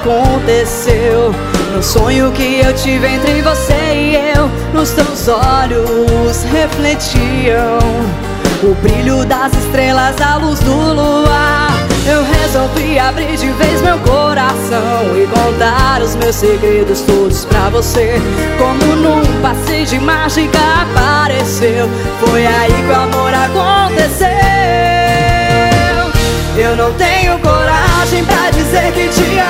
aconteceu. No sonho que eu tive entre você e eu, nos teus olhos refletiam o brilho das estrelas, a luz do luar. Eu resolvi abrir de vez meu coração e contar os meus segredos todos pra você. Como num passeio de mágica apareceu, foi aí que o amor aconteceu. Eu não tenho coragem pra dizer que te amo.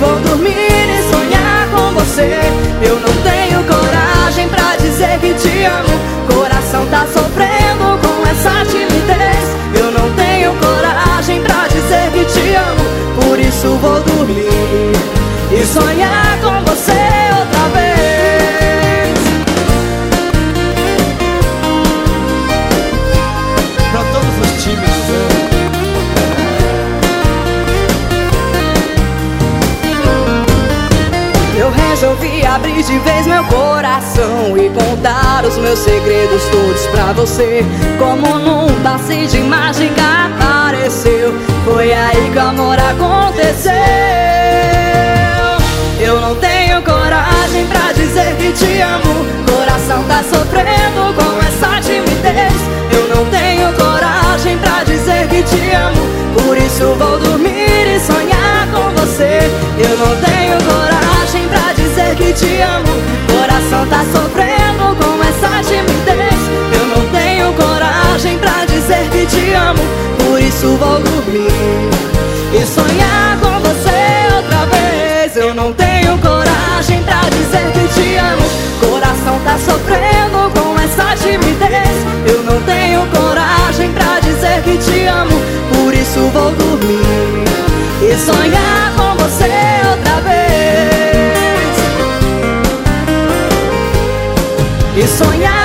Vou dormir e sonhar com você. Eu não tenho coragem pra dizer que te amo. Coração tá sofrendo com essa timidez. Eu não tenho coragem pra dizer que te amo. Por isso vou dormir e sonhar com resolvi abrir de vez meu coração e contar os meus segredos todos pra você. Como num passe de mágica apareceu, foi aí que o amor aconteceu. Eu não tenho coragem pra dizer que te amo. Coração tá sofrendo com essa timidez. Eu não tenho coragem pra dizer que te amo. Por isso vou dormir e sonhar com você. Eu não tenho coragem te amo. Coração tá sofrendo com essa timidez. Eu não tenho coragem pra dizer que te amo. Por isso vou dormir e sonhar com você outra vez. Eu não tenho coragem pra dizer que te amo. Coração tá sofrendo com essa timidez. Eu não tenho coragem pra dizer que te amo. Por isso vou dormir e sonhar E sonhar